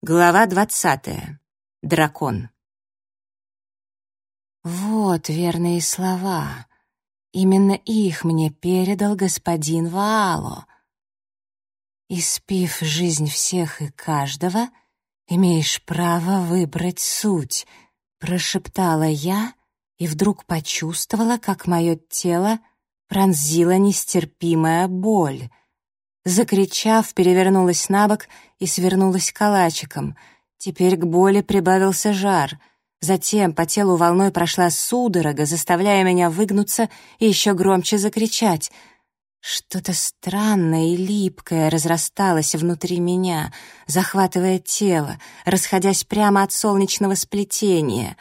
Глава двадцатая. Дракон. Вот верные слова. Именно их мне передал господин Ваало. Испив жизнь всех и каждого, имеешь право выбрать суть, прошептала я и вдруг почувствовала, как мое тело пронзила нестерпимая боль. Закричав, перевернулась на бок и свернулась калачиком. Теперь к боли прибавился жар. Затем по телу волной прошла судорога, заставляя меня выгнуться и еще громче закричать. Что-то странное и липкое разрасталось внутри меня, захватывая тело, расходясь прямо от солнечного сплетения.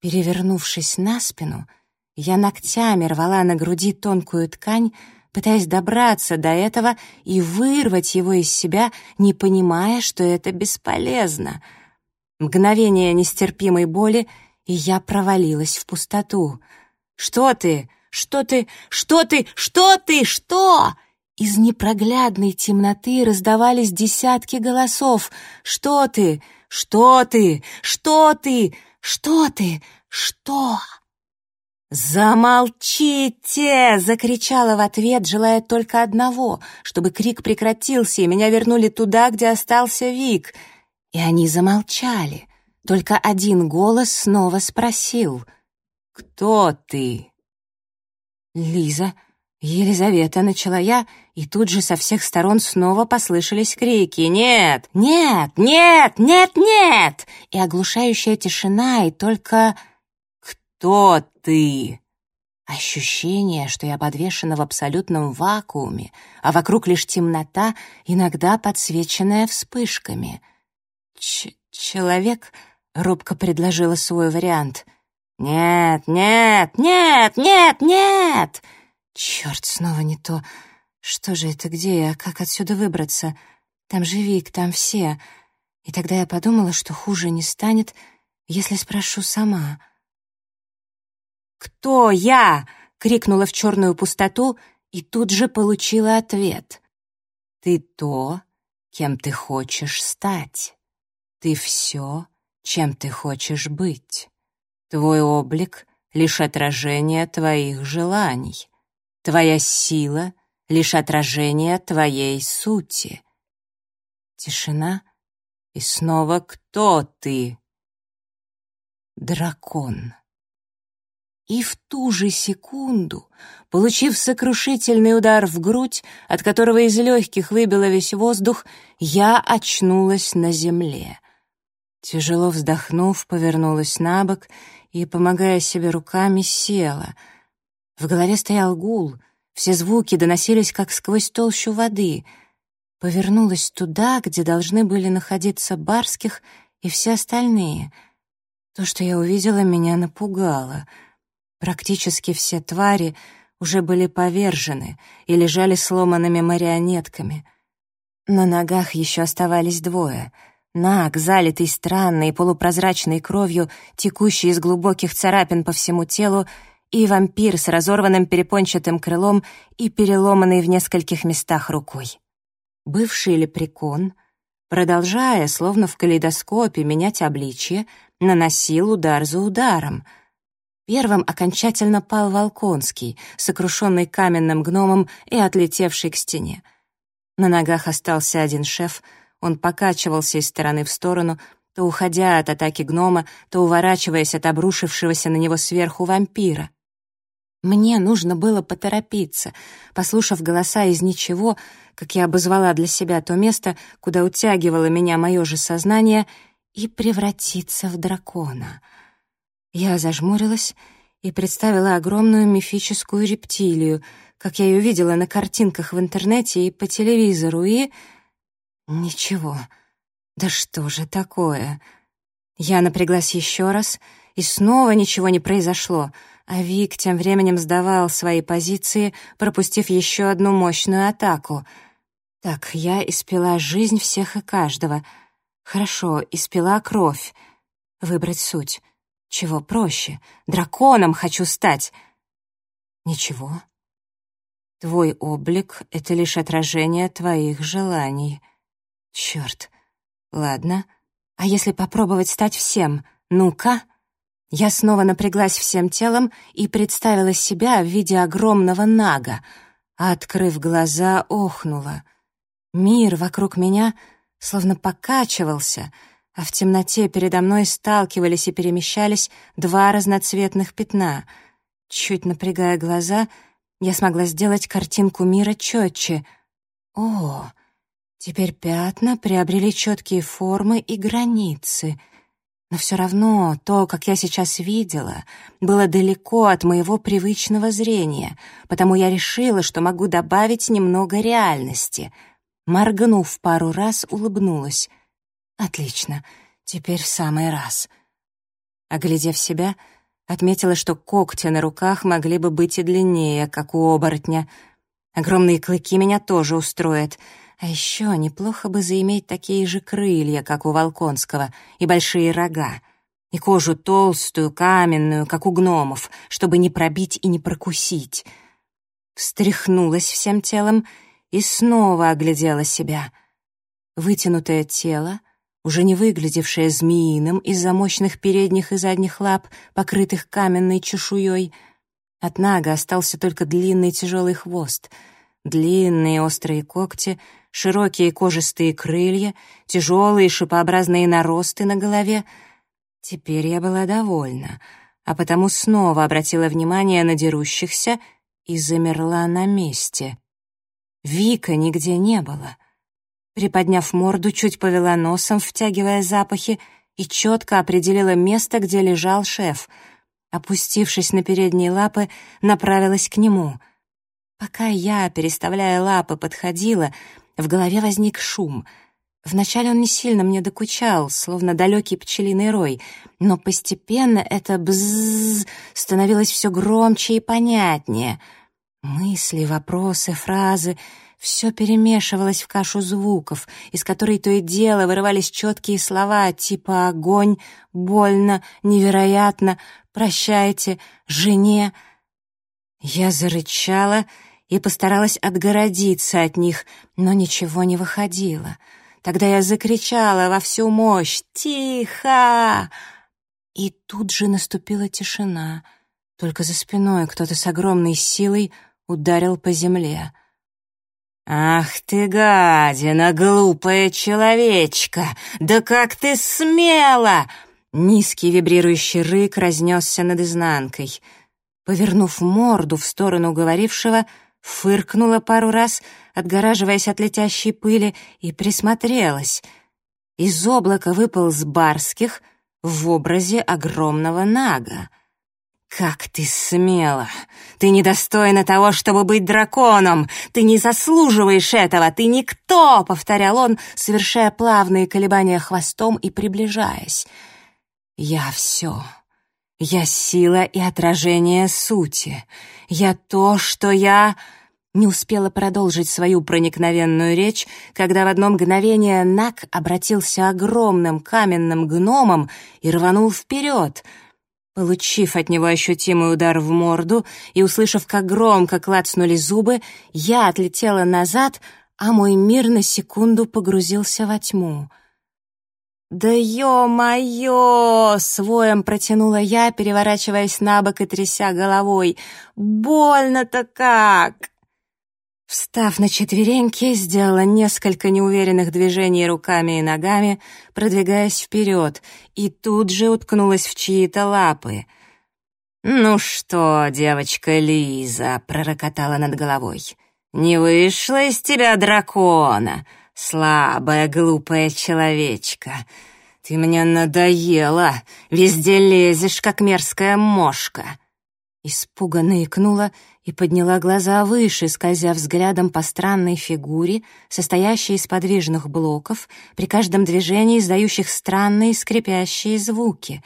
Перевернувшись на спину, я ногтями рвала на груди тонкую ткань, пытаясь добраться до этого и вырвать его из себя, не понимая, что это бесполезно. Мгновение нестерпимой боли, и я провалилась в пустоту. «Что ты? Что ты? Что ты? Что ты? Что?» Из непроглядной темноты раздавались десятки голосов. «Что ты? Что ты? Что ты? Что ты? Что?» «Замолчите!» — закричала в ответ, желая только одного, чтобы крик прекратился, и меня вернули туда, где остался Вик. И они замолчали. Только один голос снова спросил. «Кто ты?» «Лиза», «Елизавета», — начала я, и тут же со всех сторон снова послышались крики «Нет! Нет! Нет! Нет! Нет!» и оглушающая тишина, и только «Кто ты?» Ощущение, что я подвешена в абсолютном вакууме, а вокруг лишь темнота, иногда подсвеченная вспышками. Ч «Человек?» — робко предложила свой вариант. «Нет, нет, нет, нет, нет!» «Черт, снова не то. Что же это, где я? Как отсюда выбраться? Там же Вик, там все». И тогда я подумала, что хуже не станет, если спрошу сама — «Кто я?» — крикнула в черную пустоту и тут же получила ответ. «Ты то, кем ты хочешь стать. Ты все, чем ты хочешь быть. Твой облик — лишь отражение твоих желаний. Твоя сила — лишь отражение твоей сути». Тишина, и снова «Кто ты?» «Дракон». И в ту же секунду, получив сокрушительный удар в грудь, от которого из легких выбило весь воздух, я очнулась на земле. Тяжело вздохнув, повернулась на бок и, помогая себе руками, села. В голове стоял гул, все звуки доносились, как сквозь толщу воды. Повернулась туда, где должны были находиться Барских и все остальные. То, что я увидела, меня напугало — Практически все твари уже были повержены и лежали сломанными марионетками. На ногах еще оставались двое. Наг, залитый странной полупрозрачной кровью, текущей из глубоких царапин по всему телу, и вампир с разорванным перепончатым крылом и переломанный в нескольких местах рукой. Бывший лепрекон, продолжая, словно в калейдоскопе, менять обличье, наносил удар за ударом — Первым окончательно пал Волконский, сокрушенный каменным гномом и отлетевший к стене. На ногах остался один шеф, он покачивался из стороны в сторону, то уходя от атаки гнома, то уворачиваясь от обрушившегося на него сверху вампира. Мне нужно было поторопиться, послушав голоса из ничего, как я обозвала для себя то место, куда утягивало меня мое же сознание, и превратиться в дракона — я зажмурилась и представила огромную мифическую рептилию, как я ее видела на картинках в интернете и по телевизору, и... Ничего. Да что же такое? Я напряглась еще раз, и снова ничего не произошло, а Вик тем временем сдавал свои позиции, пропустив еще одну мощную атаку. Так, я испила жизнь всех и каждого. Хорошо, испила кровь. Выбрать суть — чего проще? Драконом хочу стать. Ничего. Твой облик — это лишь отражение твоих желаний. Черт. Ладно, А если попробовать стать всем? Ну-ка!» Я снова напряглась всем телом и представила себя в виде огромного нага, а, открыв глаза, охнула. Мир вокруг меня словно покачивался, а в темноте передо мной сталкивались и перемещались два разноцветных пятна. Чуть напрягая глаза, я смогла сделать картинку мира четче. О, теперь пятна приобрели четкие формы и границы — но все равно то, как я сейчас видела, было далеко от моего привычного зрения, потому я решила, что могу добавить немного реальности. Моргнув пару раз, улыбнулась. «Отлично, теперь в самый раз». Оглядев себя, отметила, что когти на руках могли бы быть и длиннее, как у оборотня. Огромные клыки меня тоже устроят — а еще неплохо бы заиметь такие же крылья, как у Волконского, и большие рога, и кожу толстую, каменную, как у гномов, чтобы не пробить и не прокусить. Встряхнулась всем телом и снова оглядела себя. Вытянутое тело, уже не выглядевшее змеиным из-за мощных передних и задних лап, покрытых каменной чешуей. От нага остался только длинный тяжелый хвост — Длинные острые когти, широкие кожистые крылья, тяжелые шипообразные наросты на голове. Теперь я была довольна, а потому снова обратила внимание на дерущихся и замерла на месте. Вика нигде не было. Приподняв морду, чуть повела носом, втягивая запахи, и четко определила место, где лежал шеф. Опустившись на передние лапы, направилась к нему — Пока я, переставляя лапы, подходила, в голове возник шум. Вначале он не сильно мне докучал, словно далекий пчелиный рой, но постепенно это бззз становилось все громче и понятнее. Мысли, вопросы, фразы — все перемешивалось в кашу звуков, из которой то и дело вырывались четкие слова типа «огонь», «больно», «невероятно», «прощайте», «жене». Я зарычала и постаралась отгородиться от них, но ничего не выходило. Тогда я закричала во всю мощь «Тихо!» И тут же наступила тишина. Только за спиной кто-то с огромной силой ударил по земле. «Ах ты, гадина, глупая человечка! Да как ты смела!» Низкий вибрирующий рык разнесся над изнанкой. Повернув морду в сторону говорившего, фыркнула пару раз, отгораживаясь от летящей пыли, и присмотрелась. Из облака выпал с барских в образе огромного нага. «Как ты смела! Ты недостойна того, чтобы быть драконом! Ты не заслуживаешь этого! Ты никто!» — повторял он, совершая плавные колебания хвостом и приближаясь. «Я все. Я сила и отражение сути. Я то, что я...» Не успела продолжить свою проникновенную речь, когда в одно мгновение Нак обратился огромным каменным гномом и рванул вперед. Получив от него ощутимый удар в морду и услышав, как громко клацнули зубы, я отлетела назад, а мой мир на секунду погрузился во тьму. «Да ё-моё!» — своем протянула я, переворачиваясь на бок и тряся головой. «Больно-то как!» Встав на четвереньки, сделала несколько неуверенных движений руками и ногами, продвигаясь вперед, и тут же уткнулась в чьи-то лапы. «Ну что, девочка Лиза», — пророкотала над головой, — «не вышло из тебя дракона, слабая, глупая человечка. Ты мне надоела, везде лезешь, как мерзкая мошка». Испуганно икнула и подняла глаза выше, скользя взглядом по странной фигуре, состоящей из подвижных блоков, при каждом движении издающих странные скрипящие звуки.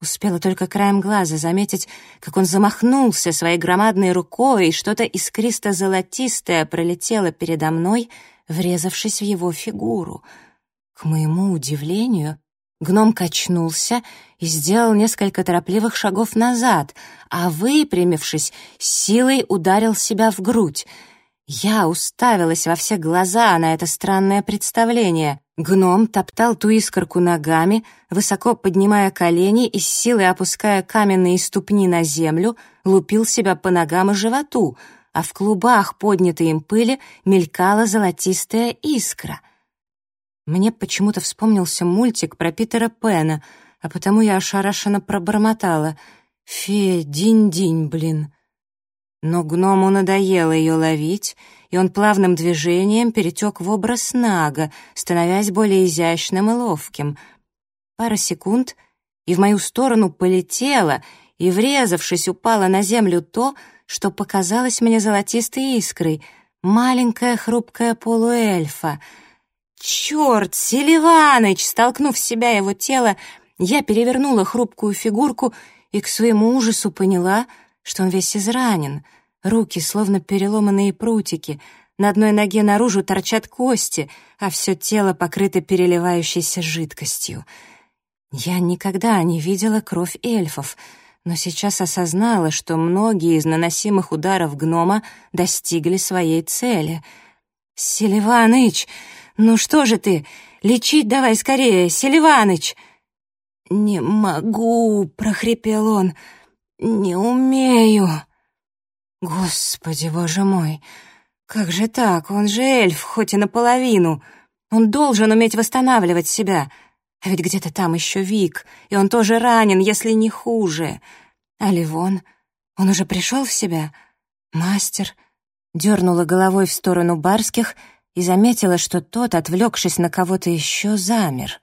Успела только краем глаза заметить, как он замахнулся своей громадной рукой, и что-то искристо-золотистое пролетело передо мной, врезавшись в его фигуру. К моему удивлению, Гном качнулся и сделал несколько торопливых шагов назад, а, выпрямившись, силой ударил себя в грудь. Я уставилась во все глаза на это странное представление. Гном топтал ту искорку ногами, высоко поднимая колени и с силой опуская каменные ступни на землю, лупил себя по ногам и животу, а в клубах поднятой им пыли мелькала золотистая искра. Мне почему-то вспомнился мультик про Питера Пэна, а потому я ошарашенно пробормотала. «Фея, динь-динь, блин!» Но гному надоело ее ловить, и он плавным движением перетек в образ Нага, становясь более изящным и ловким. Пара секунд, и в мою сторону полетело, и, врезавшись, упало на землю то, что показалось мне золотистой искрой — маленькая хрупкая полуэльфа. «Черт, Селиваныч!» Столкнув с себя его тело, я перевернула хрупкую фигурку и к своему ужасу поняла — что он весь изранен, руки словно переломанные прутики, на одной ноге наружу торчат кости, а все тело покрыто переливающейся жидкостью. Я никогда не видела кровь эльфов, но сейчас осознала, что многие из наносимых ударов гнома достигли своей цели. «Селиваныч, ну что же ты? Лечить давай скорее, Селиваныч!» «Не могу!» — прохрипел он — «Не умею». Господи, боже мой, как же так? Он же эльф, хоть и наполовину. Он должен уметь восстанавливать себя. А ведь где-то там еще Вик, и он тоже ранен, если не хуже. А Ливон? Он уже пришел в себя? Мастер? Дернула головой в сторону барских и заметила, что тот, отвлекшись на кого-то еще, замер.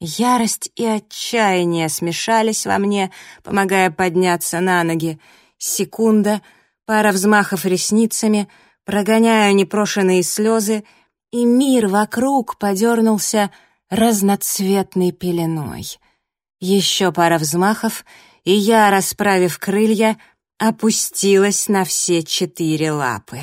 Ярость и отчаяние смешались во мне, помогая подняться на ноги. Секунда, пара взмахов ресницами, прогоняя непрошенные слезы, и мир вокруг подернулся разноцветной пеленой. Еще пара взмахов, и я, расправив крылья, опустилась на все четыре лапы.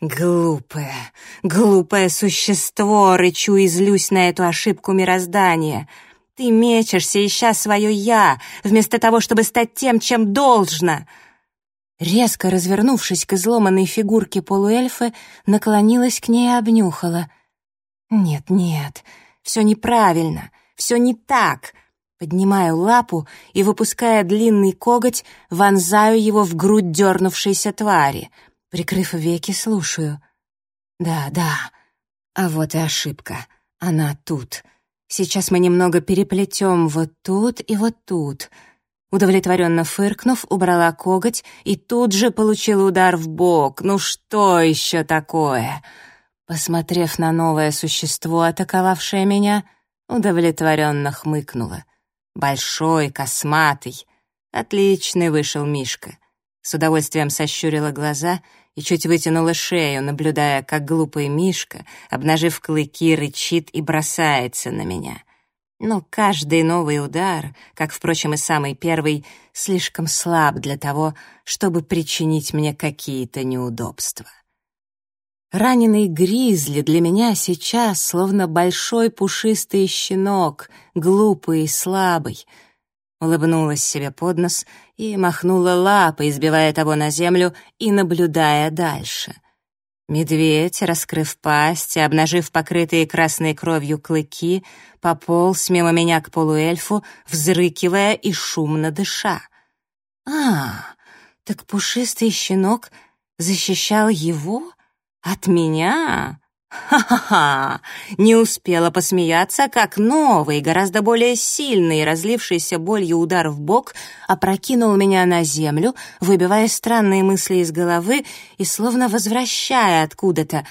«Глупое, глупое существо!» — рычу и злюсь на эту ошибку мироздания. «Ты мечешься, ища свое «я», вместо того, чтобы стать тем, чем должно!» Резко развернувшись к изломанной фигурке полуэльфы, наклонилась к ней и обнюхала. «Нет, нет, все неправильно, все не так!» Поднимаю лапу и, выпуская длинный коготь, вонзаю его в грудь дернувшейся твари — Прикрыв веки, слушаю. Да, да. А вот и ошибка. Она тут. Сейчас мы немного переплетем вот тут и вот тут. Удовлетворенно фыркнув, убрала коготь и тут же получила удар в бок. Ну что еще такое? Посмотрев на новое существо, атаковавшее меня, удовлетворенно хмыкнула. Большой, косматый. Отличный вышел Мишка. С удовольствием сощурила глаза и чуть вытянула шею, наблюдая, как глупый Мишка, обнажив клыки, рычит и бросается на меня. Но каждый новый удар, как, впрочем, и самый первый, слишком слаб для того, чтобы причинить мне какие-то неудобства. Раненый гризли для меня сейчас словно большой пушистый щенок, глупый и слабый — улыбнулась себе под нос и махнула лапой, избивая того на землю и наблюдая дальше. Медведь, раскрыв пасть и обнажив покрытые красной кровью клыки, пополз мимо меня к полуэльфу, взрыкивая и шумно дыша. «А, так пушистый щенок защищал его? От меня? Ха-ха-ха! Не успела посмеяться, как новый, гораздо более сильный, разлившийся болью удар в бок опрокинул меня на землю, выбивая странные мысли из головы и словно возвращая откуда-то.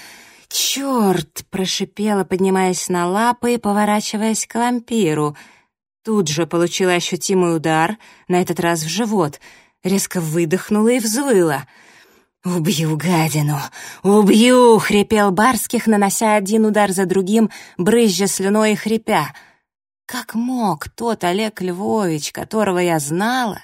«Черт!» — прошипела, поднимаясь на лапы и поворачиваясь к вампиру. Тут же получила ощутимый удар, на этот раз в живот, резко выдохнула и взвыла — «Убью гадину! Убью!» — хрипел Барских, нанося один удар за другим, брызжа слюной и хрипя. Как мог тот Олег Львович, которого я знала,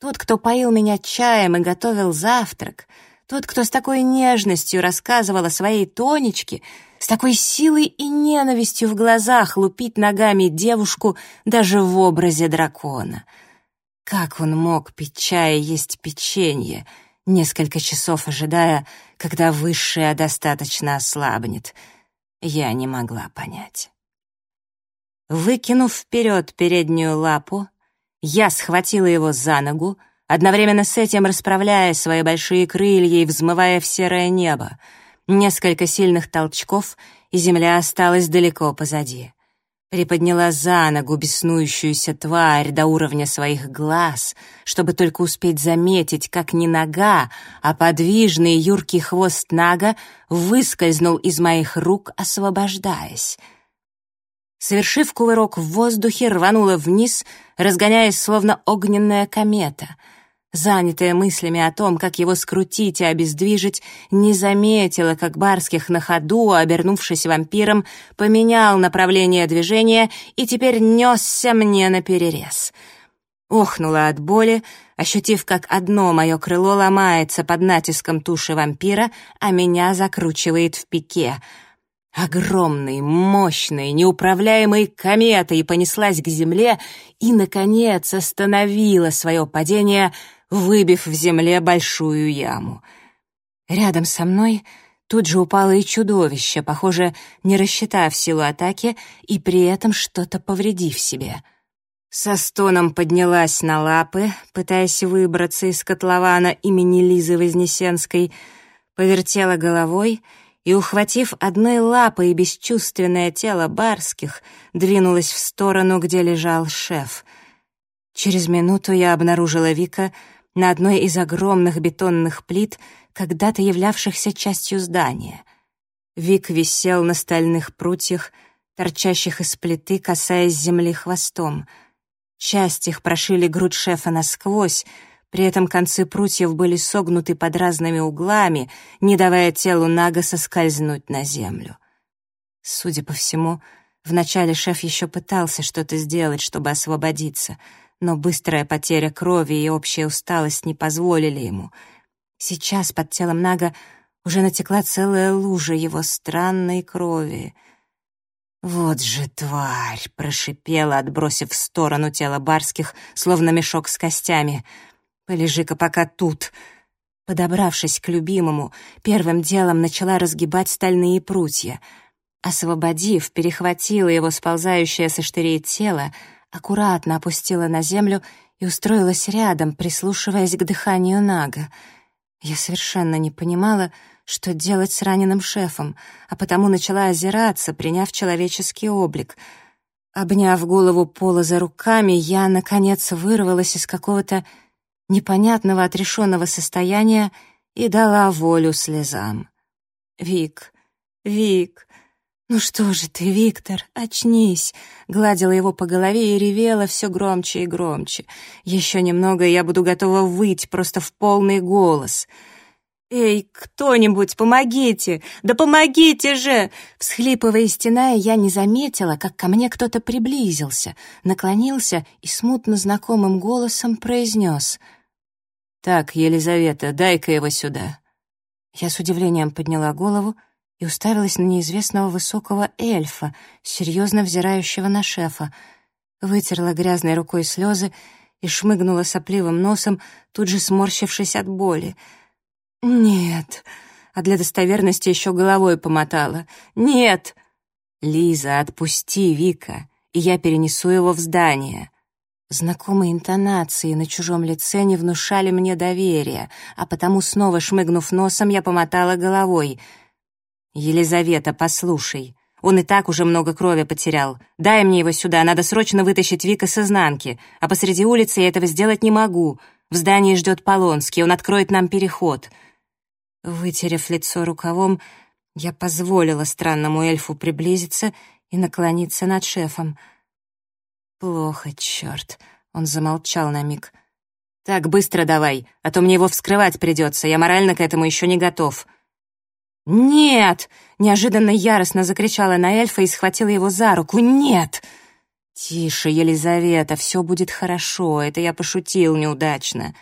тот, кто поил меня чаем и готовил завтрак, тот, кто с такой нежностью рассказывал о своей Тонечке, с такой силой и ненавистью в глазах лупить ногами девушку даже в образе дракона. Как он мог пить чай и есть печенье — несколько часов ожидая, когда высшая достаточно ослабнет. я не могла понять. Выкинув вперед переднюю лапу, я схватила его за ногу, одновременно с этим расправляя свои большие крылья и взмывая в серое небо. Несколько сильных толчков, и земля осталась далеко позади. Приподняла за ногу беснующуюся тварь до уровня своих глаз, чтобы только успеть заметить, как не нога, а подвижный юркий хвост нага выскользнул из моих рук, освобождаясь — Совершив кувырок в воздухе, рванула вниз, разгоняясь, словно огненная комета. Занятая мыслями о том, как его скрутить и обездвижить, не заметила, как Барских на ходу, обернувшись вампиром, поменял направление движения и теперь несся мне на перерез. Охнула от боли, ощутив, как одно мое крыло ломается под натиском туши вампира, а меня закручивает в пике — огромной, мощной, неуправляемой кометой понеслась к земле и, наконец, остановила свое падение, выбив в земле большую яму. Рядом со мной тут же упало и чудовище, похоже, не рассчитав силу атаки и при этом что-то повредив себе. Со стоном поднялась на лапы, пытаясь выбраться из котлована имени Лизы Вознесенской, повертела головой — и, ухватив одной лапой бесчувственное тело барских, двинулась в сторону, где лежал шеф. Через минуту я обнаружила Вика на одной из огромных бетонных плит, когда-то являвшихся частью здания. Вик висел на стальных прутьях, торчащих из плиты, касаясь земли хвостом. Часть их прошили грудь шефа насквозь, при этом концы прутьев были согнуты под разными углами, не давая телу Нага соскользнуть на землю. Судя по всему, вначале шеф еще пытался что-то сделать, чтобы освободиться, но быстрая потеря крови и общая усталость не позволили ему. Сейчас под телом Нага уже натекла целая лужа его странной крови. «Вот же тварь!» — прошипела, отбросив в сторону тело барских, словно мешок с костями — Полежи-ка пока тут. Подобравшись к любимому, первым делом начала разгибать стальные прутья. Освободив, перехватила его сползающее со штырей тело, аккуратно опустила на землю и устроилась рядом, прислушиваясь к дыханию Нага. Я совершенно не понимала, что делать с раненым шефом, а потому начала озираться, приняв человеческий облик. Обняв голову Пола за руками, я, наконец, вырвалась из какого-то непонятного отрешенного состояния и дала волю слезам. «Вик, Вик, ну что же ты, Виктор, очнись!» Гладила его по голове и ревела все громче и громче. «Еще немного, и я буду готова выть просто в полный голос!» «Эй, кто-нибудь, помогите! Да помогите же!» Всхлипывая и стеная, я не заметила, как ко мне кто-то приблизился, наклонился и смутно знакомым голосом произнес — «Так, Елизавета, дай-ка его сюда». Я с удивлением подняла голову и уставилась на неизвестного высокого эльфа, серьезно взирающего на шефа. Вытерла грязной рукой слезы и шмыгнула сопливым носом, тут же сморщившись от боли. «Нет», а для достоверности еще головой помотала. «Нет!» «Лиза, отпусти Вика, и я перенесу его в здание». Знакомые интонации на чужом лице не внушали мне доверия, а потому, снова шмыгнув носом, я помотала головой. «Елизавета, послушай, он и так уже много крови потерял. Дай мне его сюда, надо срочно вытащить Вика с изнанки, а посреди улицы я этого сделать не могу. В здании ждет Полонский, он откроет нам переход». Вытерев лицо рукавом, я позволила странному эльфу приблизиться и наклониться над шефом — «Плохо, черт!» — он замолчал на миг. «Так, быстро давай, а то мне его вскрывать придется, я морально к этому еще не готов». «Нет!» — неожиданно яростно закричала на эльфа и схватила его за руку. «Нет!» «Тише, Елизавета, все будет хорошо, это я пошутил неудачно».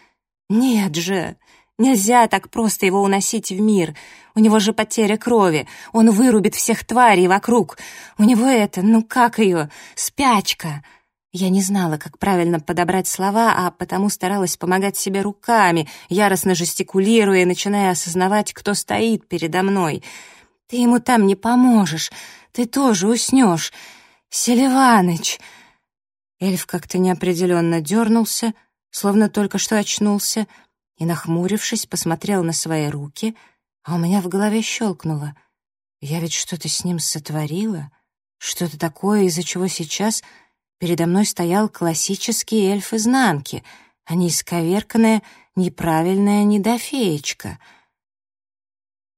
«Нет же, нельзя так просто его уносить в мир. У него же потеря крови, он вырубит всех тварей вокруг. У него это, ну как ее, спячка». Я не знала, как правильно подобрать слова, а потому старалась помогать себе руками, яростно жестикулируя начиная осознавать, кто стоит передо мной. Ты ему там не поможешь, ты тоже уснешь. Селиваныч!» Эльф как-то неопределенно дернулся, словно только что очнулся, и, нахмурившись, посмотрел на свои руки, а у меня в голове щелкнуло. Я ведь что-то с ним сотворила, что-то такое, из-за чего сейчас передо мной стоял классический эльф изнанки, а не исковерканная, неправильная недофеечка.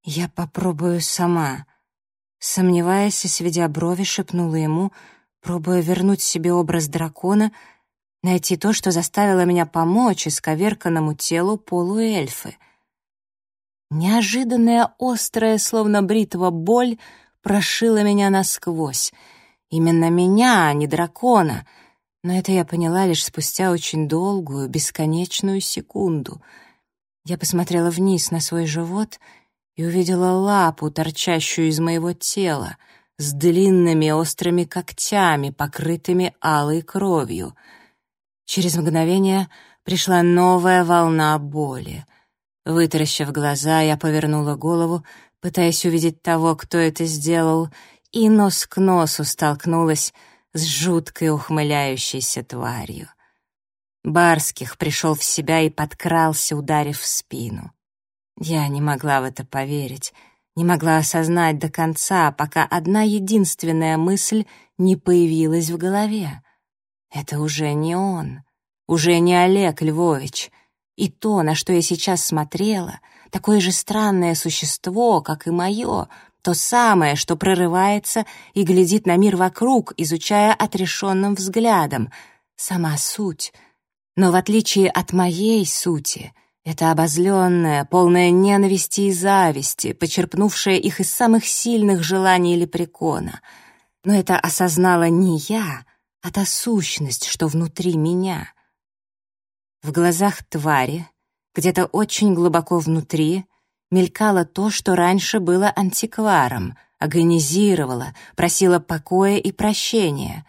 «Я попробую сама», — сомневаясь и сведя брови, шепнула ему, пробуя вернуть себе образ дракона, найти то, что заставило меня помочь исковерканному телу полуэльфы. Неожиданная острая, словно бритва, боль прошила меня насквозь. Именно меня, а не дракона. Но это я поняла лишь спустя очень долгую, бесконечную секунду. Я посмотрела вниз на свой живот и увидела лапу, торчащую из моего тела, с длинными острыми когтями, покрытыми алой кровью. Через мгновение пришла новая волна боли. Вытаращив глаза, я повернула голову, пытаясь увидеть того, кто это сделал, и нос к носу столкнулась с жуткой ухмыляющейся тварью. Барских пришел в себя и подкрался, ударив в спину. Я не могла в это поверить, не могла осознать до конца, пока одна единственная мысль не появилась в голове. Это уже не он, уже не Олег Львович. И то, на что я сейчас смотрела, такое же странное существо, как и мое, то самое, что прорывается и глядит на мир вокруг, изучая отрешенным взглядом. Сама суть. Но в отличие от моей сути, это обозленная, полная ненависти и зависти, почерпнувшая их из самых сильных желаний лепрекона. Но это осознала не я, а та сущность, что внутри меня. В глазах твари, где-то очень глубоко внутри, мелькало то, что раньше было антикваром, агонизировало, просило покоя и прощения,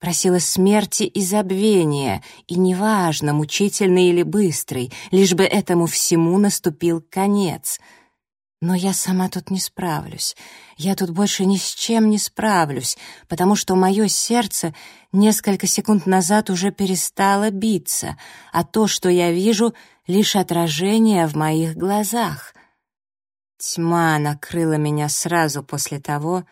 просило смерти и забвения, и неважно, мучительный или быстрый, лишь бы этому всему наступил конец. Но я сама тут не справлюсь. Я тут больше ни с чем не справлюсь, потому что мое сердце несколько секунд назад уже перестало биться, а то, что я вижу, — лишь отражение в моих глазах — Тьма накрыла меня сразу после того,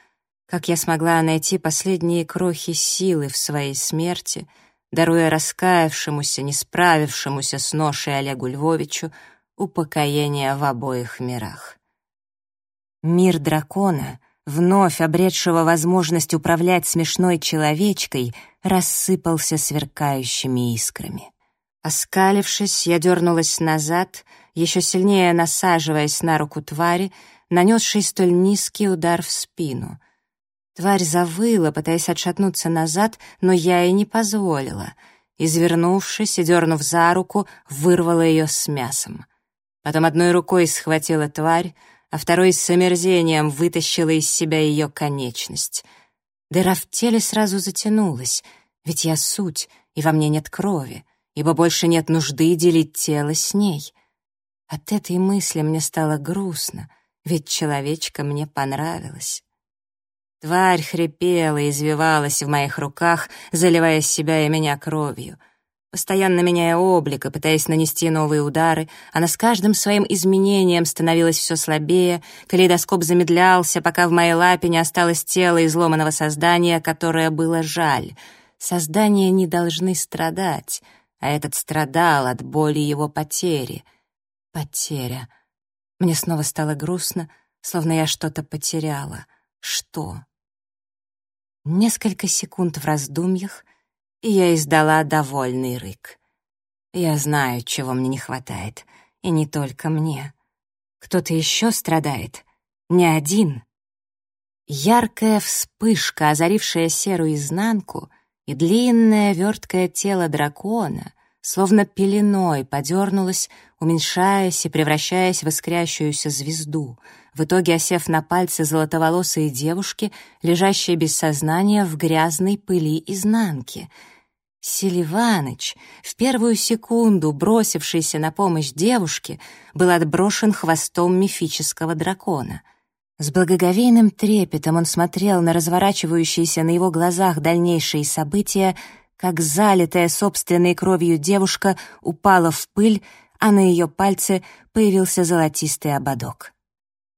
как я смогла найти последние крохи силы в своей смерти, даруя раскаявшемуся, не справившемуся с ношей Олегу Львовичу упокоение в обоих мирах. Мир дракона, вновь обретшего возможность управлять смешной человечкой, рассыпался сверкающими искрами. Оскалившись, я дернулась назад — еще сильнее насаживаясь на руку твари, нанесшей столь низкий удар в спину. Тварь завыла, пытаясь отшатнуться назад, но я ей не позволила. Извернувшись и дернув за руку, вырвала ее с мясом. Потом одной рукой схватила тварь, а второй с омерзением вытащила из себя ее конечность. Дыра в теле сразу затянулась, ведь я суть, и во мне нет крови, ибо больше нет нужды делить тело с ней. От этой мысли мне стало грустно, ведь человечка мне понравилась. Тварь хрипела и извивалась в моих руках, заливая себя и меня кровью. Постоянно меняя облик и пытаясь нанести новые удары, она с каждым своим изменением становилась все слабее, калейдоскоп замедлялся, пока в моей лапе не осталось тело изломанного создания, которое было жаль. Создания не должны страдать, а этот страдал от боли его потери — Потеря. Мне снова стало грустно, словно я что-то потеряла. Что? Несколько секунд в раздумьях, и я издала довольный рык. Я знаю, чего мне не хватает, и не только мне. Кто-то еще страдает, не один. Яркая вспышка, озарившая серую изнанку, и длинное верткое тело дракона словно пеленой подернулась, уменьшаясь и превращаясь в искрящуюся звезду, в итоге осев на пальцы золотоволосой девушки, лежащей без сознания в грязной пыли изнанки. Селиваныч, в первую секунду бросившийся на помощь девушке, был отброшен хвостом мифического дракона. С благоговейным трепетом он смотрел на разворачивающиеся на его глазах дальнейшие события, как залитая собственной кровью девушка упала в пыль, а на ее пальце появился золотистый ободок.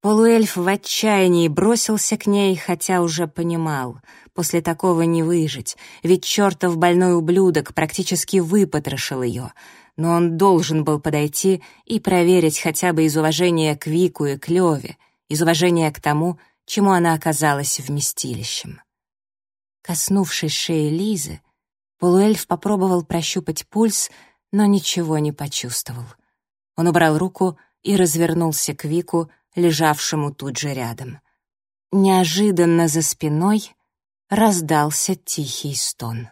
Полуэльф в отчаянии бросился к ней, хотя уже понимал, после такого не выжить, ведь чертов больной ублюдок практически выпотрошил ее, но он должен был подойти и проверить хотя бы из уважения к Вику и Клёве, из уважения к тому, чему она оказалась вместилищем. Коснувшись шеи Лизы, полуэльф попробовал прощупать пульс, но ничего не почувствовал. Он убрал руку и развернулся к Вику, лежавшему тут же рядом. Неожиданно за спиной раздался тихий стон.